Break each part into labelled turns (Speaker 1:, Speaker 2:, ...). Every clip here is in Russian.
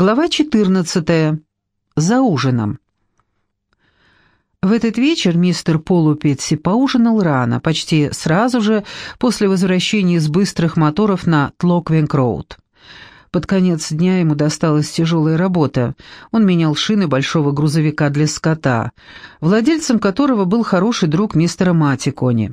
Speaker 1: Глава 14. За ужином. В этот вечер мистер Полупетси поужинал рано, почти сразу же после возвращения из быстрых моторов на Тлоквинг-Роуд. Под конец дня ему досталась тяжелая работа. Он менял шины большого грузовика для скота, владельцем которого был хороший друг мистера Матекони.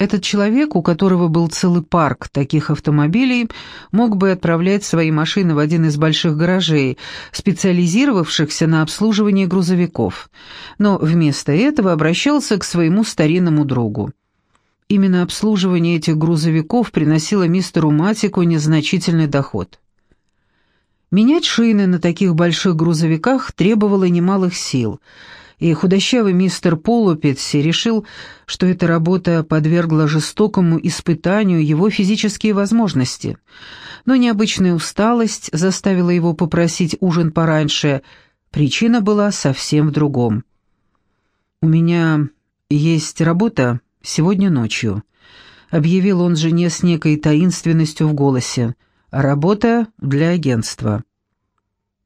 Speaker 1: Этот человек, у которого был целый парк таких автомобилей, мог бы отправлять свои машины в один из больших гаражей, специализировавшихся на обслуживании грузовиков, но вместо этого обращался к своему старинному другу. Именно обслуживание этих грузовиков приносило мистеру Матику незначительный доход. Менять шины на таких больших грузовиках требовало немалых сил – и худощавый мистер Полупетси решил, что эта работа подвергла жестокому испытанию его физические возможности. Но необычная усталость заставила его попросить ужин пораньше. Причина была совсем в другом. «У меня есть работа сегодня ночью», — объявил он жене с некой таинственностью в голосе. «Работа для агентства».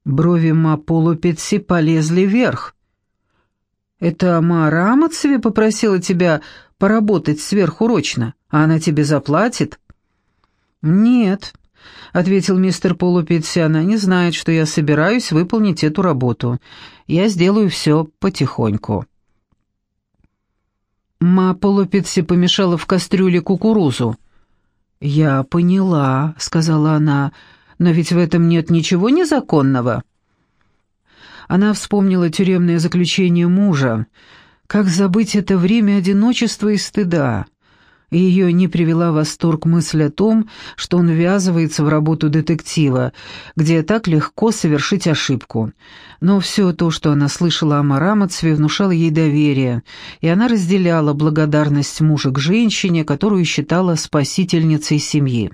Speaker 1: Брови Ма Полупетси полезли вверх. Это Мара Амацеве попросила тебя поработать сверхурочно, а она тебе заплатит?» «Нет», — ответил мистер Полупетси, — «она не знает, что я собираюсь выполнить эту работу. Я сделаю все потихоньку». Ма Полупетси помешала в кастрюле кукурузу. «Я поняла», — сказала она, — «но ведь в этом нет ничего незаконного». Она вспомнила тюремное заключение мужа. Как забыть это время одиночества и стыда? Ее не привела в восторг мысль о том, что он ввязывается в работу детектива, где так легко совершить ошибку. Но все то, что она слышала о Марамацве, внушало ей доверие, и она разделяла благодарность мужа к женщине, которую считала спасительницей семьи.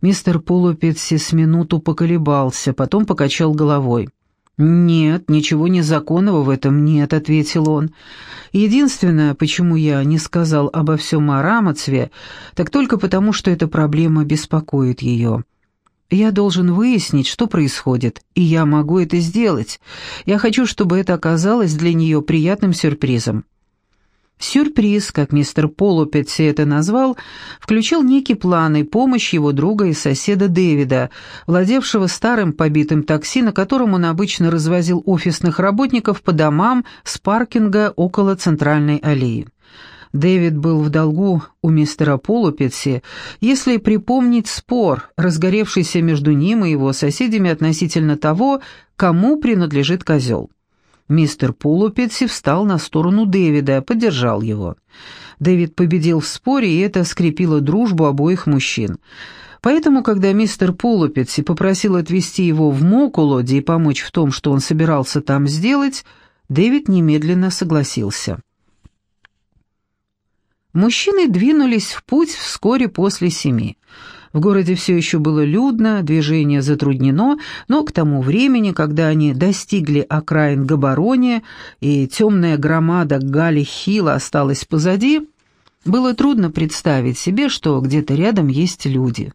Speaker 1: Мистер Полупетси с минуту поколебался, потом покачал головой. «Нет, ничего незаконного в этом нет», — ответил он. «Единственное, почему я не сказал обо всем о Рамацве, так только потому, что эта проблема беспокоит ее. Я должен выяснить, что происходит, и я могу это сделать. Я хочу, чтобы это оказалось для нее приятным сюрпризом». Сюрприз, как мистер Полупетси это назвал, включил некий план и помощь его друга и соседа Дэвида, владевшего старым побитым такси, на котором он обычно развозил офисных работников по домам с паркинга около центральной аллеи. Дэвид был в долгу у мистера Полупетси, если припомнить спор, разгоревшийся между ним и его соседями относительно того, кому принадлежит козел. Мистер Полупетси встал на сторону Дэвида, поддержал его. Дэвид победил в споре, и это скрепило дружбу обоих мужчин. Поэтому, когда мистер Полупетси попросил отвезти его в Мокулоди и помочь в том, что он собирался там сделать, Дэвид немедленно согласился. Мужчины двинулись в путь вскоре после семи. В городе все еще было людно, движение затруднено, но к тому времени, когда они достигли окраин Габарония и темная громада Гали-Хилла осталась позади, было трудно представить себе, что где-то рядом есть люди.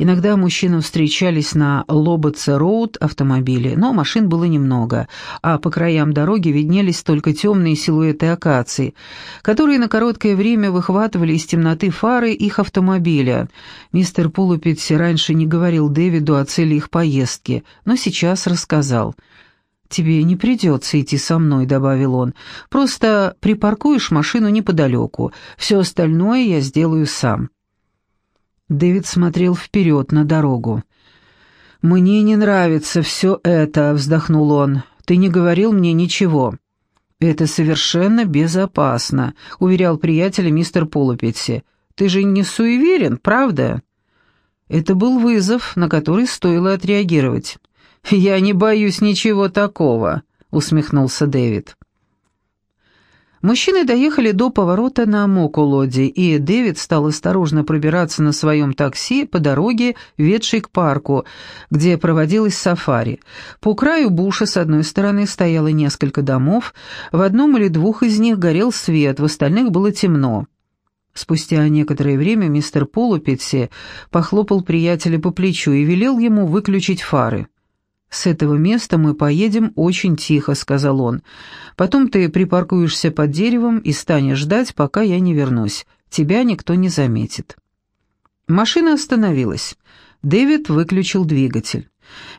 Speaker 1: Иногда мужчинам встречались на Лоботце-Роуд автомобили, но машин было немного, а по краям дороги виднелись только темные силуэты акаций, которые на короткое время выхватывали из темноты фары их автомобиля. Мистер Полупетси раньше не говорил Дэвиду о цели их поездки, но сейчас рассказал. «Тебе не придется идти со мной», — добавил он. «Просто припаркуешь машину неподалеку. Все остальное я сделаю сам». Дэвид смотрел вперед на дорогу. «Мне не нравится все это», — вздохнул он. «Ты не говорил мне ничего». «Это совершенно безопасно», — уверял приятеля мистер Полупетси. «Ты же не суеверен, правда?» Это был вызов, на который стоило отреагировать. «Я не боюсь ничего такого», — усмехнулся Дэвид. Мужчины доехали до поворота на Мокулоде, и Дэвид стал осторожно пробираться на своем такси по дороге, ведшей к парку, где проводилась сафари. По краю буша с одной стороны стояло несколько домов, в одном или двух из них горел свет, в остальных было темно. Спустя некоторое время мистер Полупетси похлопал приятеля по плечу и велел ему выключить фары. «С этого места мы поедем очень тихо», — сказал он. «Потом ты припаркуешься под деревом и станешь ждать, пока я не вернусь. Тебя никто не заметит». Машина остановилась. Дэвид выключил двигатель.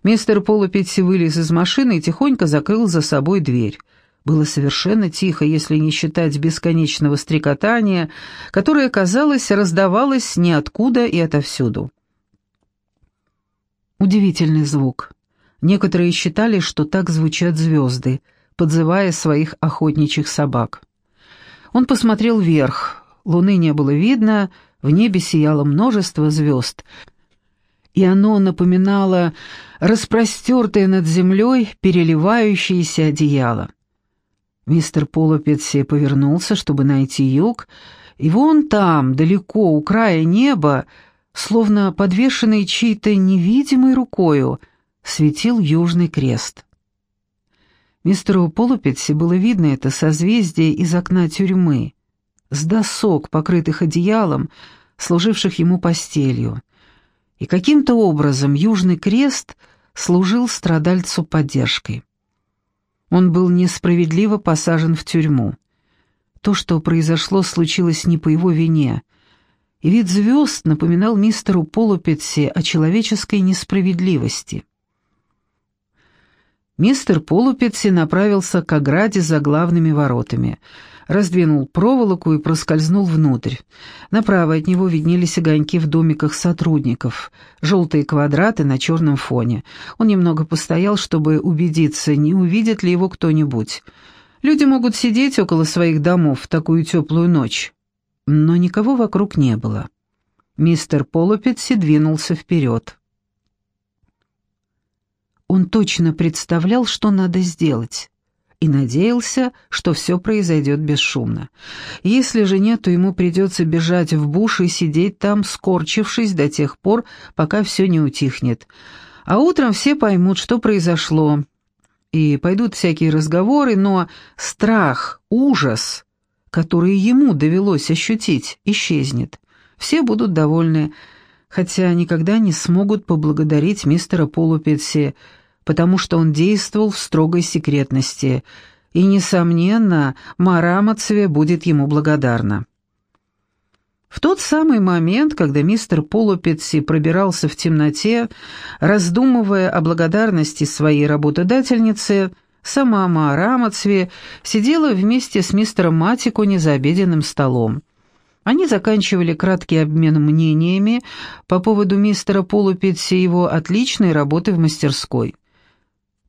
Speaker 1: Мистер Полупетти вылез из машины и тихонько закрыл за собой дверь. Было совершенно тихо, если не считать бесконечного стрекотания, которое, казалось, раздавалось ниоткуда и отовсюду. Удивительный звук. Некоторые считали, что так звучат звезды, подзывая своих охотничьих собак. Он посмотрел вверх. Луны не было видно, в небе сияло множество звезд, и оно напоминало распростертое над землей переливающееся одеяло. Мистер Полопетси повернулся, чтобы найти юг, и вон там, далеко, у края неба, словно подвешенный чьей-то невидимой рукою, светил Южный Крест. Мистеру Полупетси было видно это созвездие из окна тюрьмы, с досок, покрытых одеялом, служивших ему постелью. И каким-то образом Южный Крест служил страдальцу поддержкой. Он был несправедливо посажен в тюрьму. То, что произошло, случилось не по его вине. И вид звезд напоминал мистеру Полупетси о человеческой несправедливости. Мистер Полупетси направился к ограде за главными воротами, раздвинул проволоку и проскользнул внутрь. Направо от него виднелись огоньки в домиках сотрудников, желтые квадраты на черном фоне. Он немного постоял, чтобы убедиться, не увидит ли его кто-нибудь. Люди могут сидеть около своих домов в такую теплую ночь. Но никого вокруг не было. Мистер Полупетси двинулся вперед. Он точно представлял, что надо сделать, и надеялся, что все произойдет бесшумно. Если же нет, то ему придется бежать в буш и сидеть там, скорчившись до тех пор, пока все не утихнет. А утром все поймут, что произошло, и пойдут всякие разговоры, но страх, ужас, который ему довелось ощутить, исчезнет. Все будут довольны, хотя никогда не смогут поблагодарить мистера Полупетси, потому что он действовал в строгой секретности, и, несомненно, Мара Мацве будет ему благодарна. В тот самый момент, когда мистер Полупетси пробирался в темноте, раздумывая о благодарности своей работодательницы, сама Маара сидела вместе с мистером Матикони за обеденным столом. Они заканчивали краткий обмен мнениями по поводу мистера Полупетси и его отличной работы в мастерской.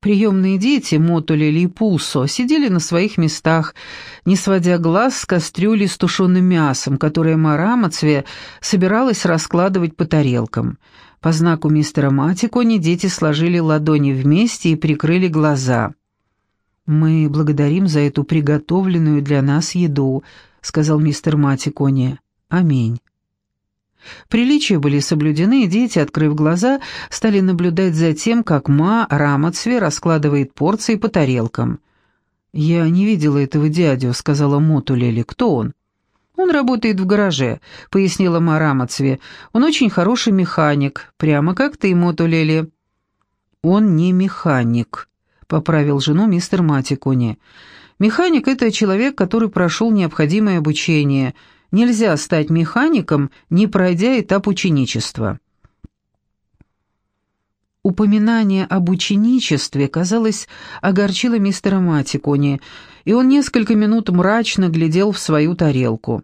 Speaker 1: Приемные дети, Мотулель и Пусо, сидели на своих местах, не сводя глаз с кастрюли с тушеным мясом, которое Марамацве собиралась раскладывать по тарелкам. По знаку мистера Матикони дети сложили ладони вместе и прикрыли глаза. «Мы благодарим за эту приготовленную для нас еду», — сказал мистер Матикони. «Аминь». Приличия были соблюдены, и дети, открыв глаза, стали наблюдать за тем, как Ма Рамацве раскладывает порции по тарелкам. «Я не видела этого дядю», — сказала Мотулели. «Кто он?» «Он работает в гараже», — пояснила Ма Рамацве. «Он очень хороший механик, прямо как ты, Мотулели». «Он не механик», — поправил жену мистер Матикуни. «Механик — это человек, который прошел необходимое обучение» Нельзя стать механиком, не пройдя этап ученичества. Упоминание об ученичестве, казалось, огорчило мистера Матикони, и он несколько минут мрачно глядел в свою тарелку.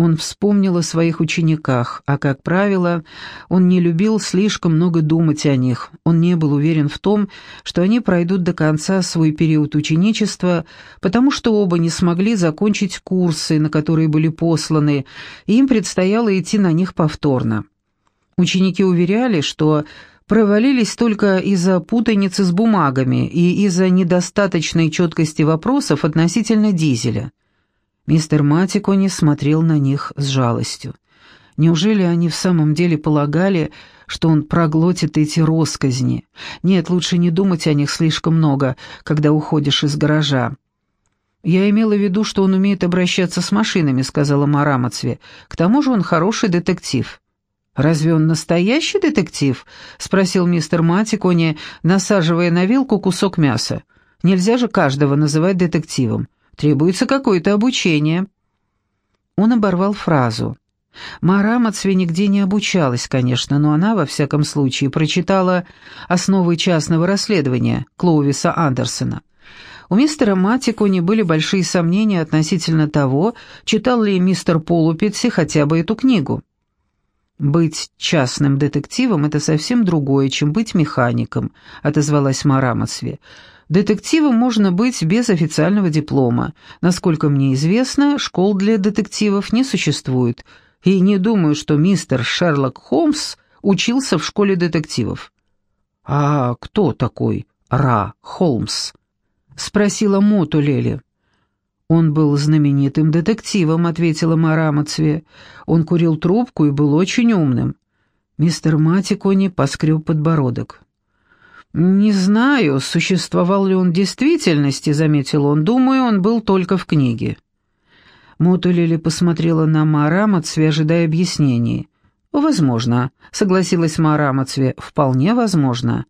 Speaker 1: Он вспомнил о своих учениках, а, как правило, он не любил слишком много думать о них. Он не был уверен в том, что они пройдут до конца свой период ученичества, потому что оба не смогли закончить курсы, на которые были посланы, и им предстояло идти на них повторно. Ученики уверяли, что провалились только из-за путаницы с бумагами и из-за недостаточной четкости вопросов относительно дизеля. Мистер Матикони смотрел на них с жалостью. Неужели они в самом деле полагали, что он проглотит эти росказни? Нет, лучше не думать о них слишком много, когда уходишь из гаража. «Я имела в виду, что он умеет обращаться с машинами», — сказала Марамацве. «К тому же он хороший детектив». «Разве он настоящий детектив?» — спросил мистер Матикони, насаживая на вилку кусок мяса. «Нельзя же каждого называть детективом. Требуется какое-то обучение». Он оборвал фразу. Мара Мацве нигде не обучалась, конечно, но она, во всяком случае, прочитала «Основы частного расследования» Клоувиса Андерсона. У мистера Матикони были большие сомнения относительно того, читал ли мистер Полупетси хотя бы эту книгу. «Быть частным детективом — это совсем другое, чем быть механиком», — отозвалась Мара Мацве. «Детективом можно быть без официального диплома. Насколько мне известно, школ для детективов не существует, и не думаю, что мистер Шерлок Холмс учился в школе детективов». «А кто такой Ра Холмс?» — спросила Моту Лели. «Он был знаменитым детективом», — ответила Марамацве. «Он курил трубку и был очень умным». Мистер Матикони поскреб подбородок. «Не знаю, существовал ли он в действительности», — заметил он. «Думаю, он был только в книге». Мотулили посмотрела на Марамацве, ожидая объяснений. «Возможно», — согласилась Марамацве, — «вполне возможно».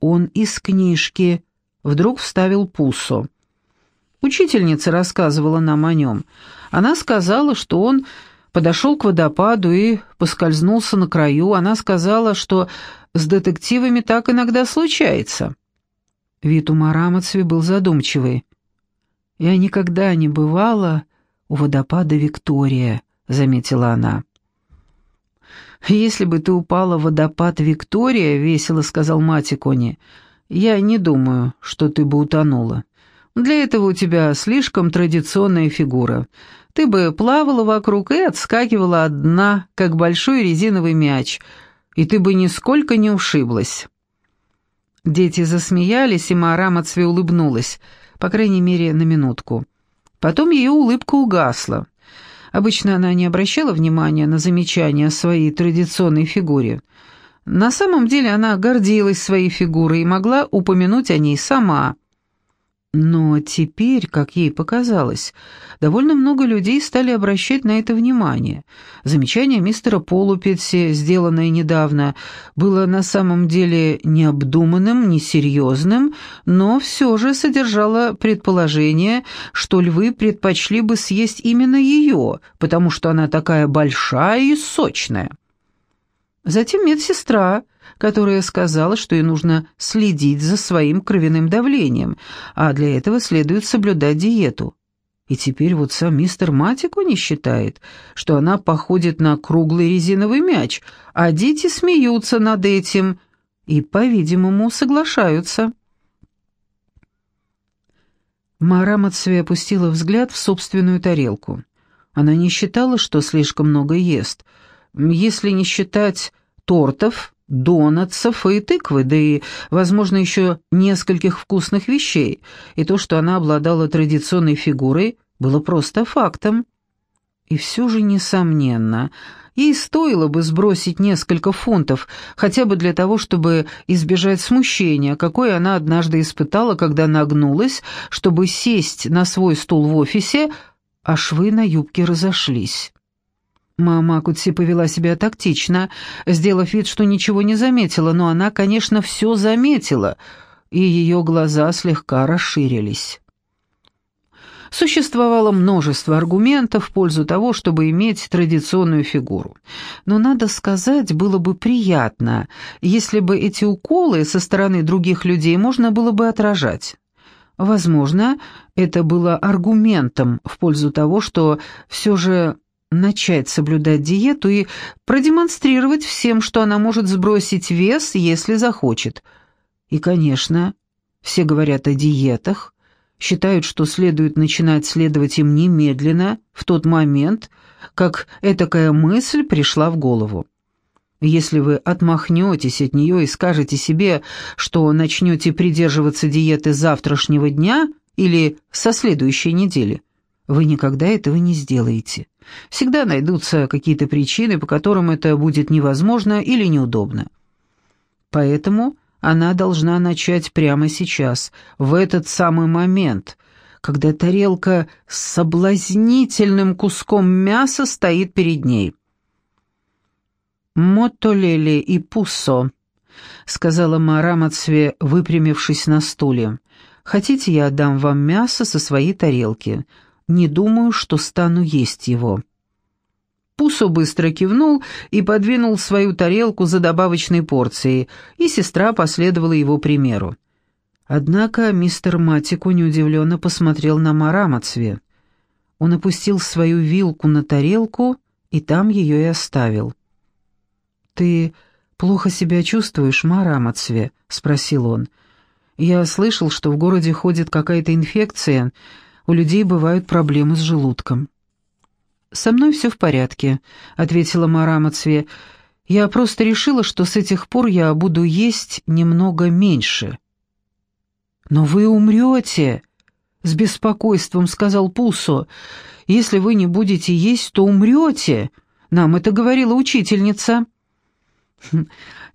Speaker 1: «Он из книжки», Вдруг вставил Пуссо. Учительница рассказывала нам о нем. Она сказала, что он подошел к водопаду и поскользнулся на краю. Она сказала, что с детективами так иногда случается. Вид у Марамацви был задумчивый. «Я никогда не бывала у водопада Виктория», — заметила она. «Если бы ты упала в водопад Виктория», — весело сказал Матикони, — я не думаю, что ты бы утонула. Для этого у тебя слишком традиционная фигура. Ты бы плавала вокруг и отскакивала от дна, как большой резиновый мяч, и ты бы нисколько не ушиблась». Дети засмеялись, и Маара Мацве улыбнулась, по крайней мере, на минутку. Потом ее улыбка угасла. Обычно она не обращала внимания на замечания о своей традиционной фигуре — на самом деле она гордилась своей фигурой и могла упомянуть о ней сама. Но теперь, как ей показалось, довольно много людей стали обращать на это внимание. Замечание мистера Полупетси, сделанное недавно, было на самом деле необдуманным, несерьезным, но все же содержало предположение, что львы предпочли бы съесть именно ее, потому что она такая большая и сочная. Затем медсестра, которая сказала, что ей нужно следить за своим кровяным давлением, а для этого следует соблюдать диету. И теперь вот сам мистер Матику не считает, что она походит на круглый резиновый мяч, а дети смеются над этим и, по-видимому, соглашаются. Мара Мацве опустила взгляд в собственную тарелку. Она не считала, что слишком много ест — если не считать тортов, донатсов и тыквы, да и, возможно, еще нескольких вкусных вещей, и то, что она обладала традиционной фигурой, было просто фактом. И все же, несомненно, ей стоило бы сбросить несколько фунтов, хотя бы для того, чтобы избежать смущения, какое она однажды испытала, когда нагнулась, чтобы сесть на свой стул в офисе, а швы на юбке разошлись. Мама Кутси повела себя тактично, сделав вид, что ничего не заметила, но она, конечно, все заметила, и ее глаза слегка расширились. Существовало множество аргументов в пользу того, чтобы иметь традиционную фигуру. Но, надо сказать, было бы приятно, если бы эти уколы со стороны других людей можно было бы отражать. Возможно, это было аргументом в пользу того, что все же начать соблюдать диету и продемонстрировать всем, что она может сбросить вес, если захочет. И, конечно, все говорят о диетах, считают, что следует начинать следовать им немедленно, в тот момент, как этакая мысль пришла в голову. Если вы отмахнетесь от нее и скажете себе, что начнете придерживаться диеты завтрашнего дня или со следующей недели, вы никогда этого не сделаете. Всегда найдутся какие-то причины, по которым это будет невозможно или неудобно. Поэтому она должна начать прямо сейчас, в этот самый момент, когда тарелка с соблазнительным куском мяса стоит перед ней. «Мотолели и Пуссо», — сказала Марамацве, выпрямившись на стуле. «Хотите, я отдам вам мясо со своей тарелки? Не думаю, что стану есть его». Пусо быстро кивнул и подвинул свою тарелку за добавочной порцией, и сестра последовала его примеру. Однако мистер Матику неудивленно посмотрел на Марамацве. Он опустил свою вилку на тарелку и там ее и оставил. «Ты плохо себя чувствуешь, Марамацве?» — спросил он. «Я слышал, что в городе ходит какая-то инфекция, у людей бывают проблемы с желудком». «Со мной все в порядке», — ответила Марамацве. «Я просто решила, что с этих пор я буду есть немного меньше». «Но вы умрете!» — с беспокойством сказал Пусо. «Если вы не будете есть, то умрете. Нам это говорила учительница». «Хм,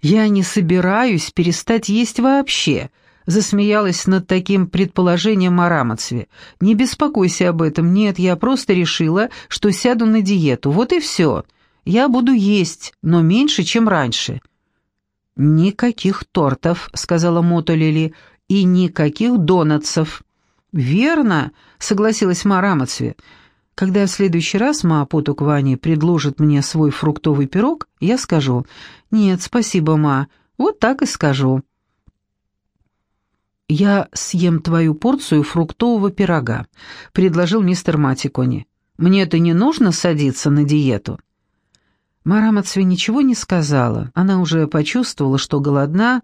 Speaker 1: «Я не собираюсь перестать есть вообще», — засмеялась над таким предположением Марамацве. «Не беспокойся об этом. Нет, я просто решила, что сяду на диету. Вот и все. Я буду есть, но меньше, чем раньше». «Никаких тортов», — сказала Мото Лили и никаких донатсов». «Верно», — согласилась Ма Рамацве. «Когда в следующий раз Ма Потуквани предложит мне свой фруктовый пирог, я скажу, «Нет, спасибо, Ма, вот так и скажу». «Я съем твою порцию фруктового пирога», — предложил мистер Матикони. «Мне-то не нужно садиться на диету». Марамацве ничего не сказала. Она уже почувствовала, что голодна,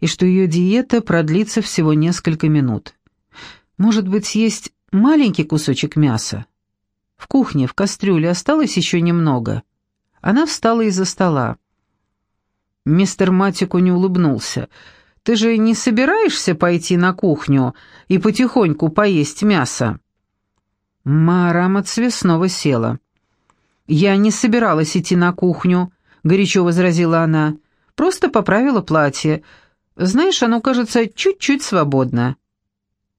Speaker 1: и что ее диета продлится всего несколько минут. Может быть, съесть маленький кусочек мяса? В кухне, в кастрюле осталось еще немного. Она встала из-за стола. Мистер Матику не улыбнулся. «Ты же не собираешься пойти на кухню и потихоньку поесть мясо?» Марамацве снова села. «Я не собиралась идти на кухню», — горячо возразила она. «Просто поправила платье. Знаешь, оно кажется чуть-чуть свободно».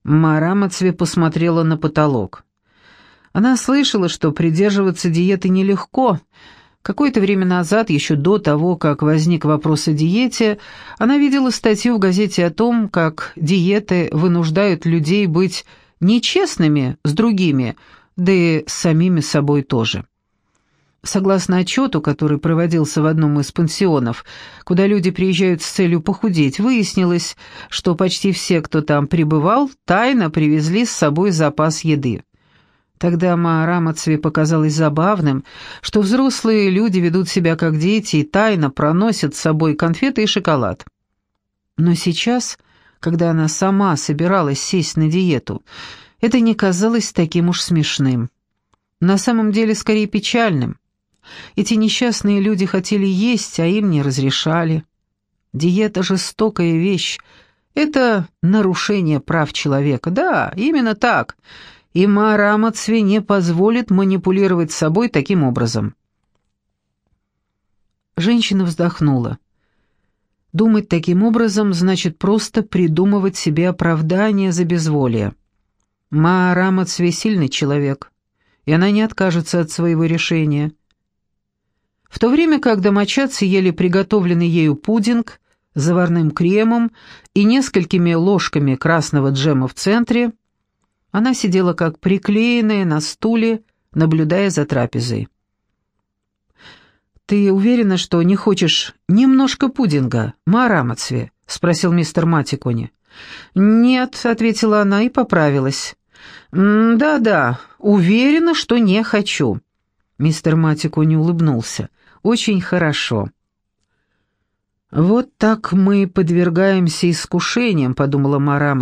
Speaker 1: Мара Мацве посмотрела на потолок. Она слышала, что придерживаться диеты нелегко. Какое-то время назад, еще до того, как возник вопрос о диете, она видела статью в газете о том, как диеты вынуждают людей быть нечестными с другими, да и с самими собой тоже. Согласно отчету, который проводился в одном из пансионов, куда люди приезжают с целью похудеть, выяснилось, что почти все, кто там пребывал, тайно привезли с собой запас еды. Тогда Маарамацве показалось забавным, что взрослые люди ведут себя как дети и тайно проносят с собой конфеты и шоколад. Но сейчас, когда она сама собиралась сесть на диету, это не казалось таким уж смешным. На самом деле, скорее печальным. Эти несчастные люди хотели есть, а им не разрешали. Диета — жестокая вещь. Это нарушение прав человека. Да, именно так. И Марамацве не позволит манипулировать собой таким образом. Женщина вздохнула. Думать таким образом значит просто придумывать себе оправдание за безволие. Маарамацве сильный человек, и она не откажется от своего решения. В то время как домочадцы ели приготовленный ею пудинг заварным кремом и несколькими ложками красного джема в центре, она сидела как приклеенная на стуле, наблюдая за трапезой. «Ты уверена, что не хочешь немножко пудинга, Марамацве?» — спросил мистер Матикони. «Нет», — ответила она и поправилась. «Да-да, уверена, что не хочу». Мистер Матикони улыбнулся. Очень хорошо». «Вот так мы подвергаемся искушениям», — подумала Мара.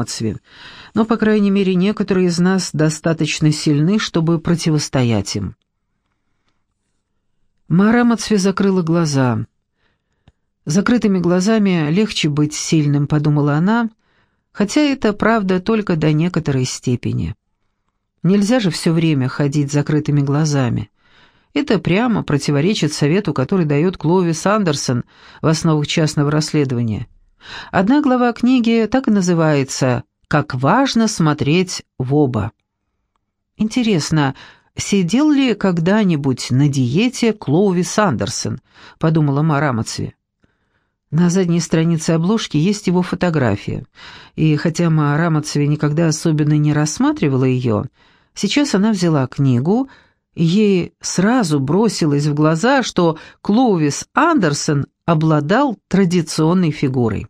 Speaker 1: «Но, по крайней мере, некоторые из нас достаточно сильны, чтобы противостоять им». Мара закрыла глаза. «Закрытыми глазами легче быть сильным», — подумала она, хотя это правда только до некоторой степени. Нельзя же все время ходить закрытыми глазами. Это прямо противоречит совету, который дает Кловис Андерсон в основах частного расследования. Одна глава книги так и называется «Как важно смотреть в оба». Интересно, сидел ли когда-нибудь на диете Клоувис Андерсон?» — подумала Мара. На задней странице обложки есть его фотография, и хотя Маара никогда особенно не рассматривала ее, сейчас она взяла книгу, ей сразу бросилось в глаза, что Клоувис Андерсон обладал традиционной фигурой.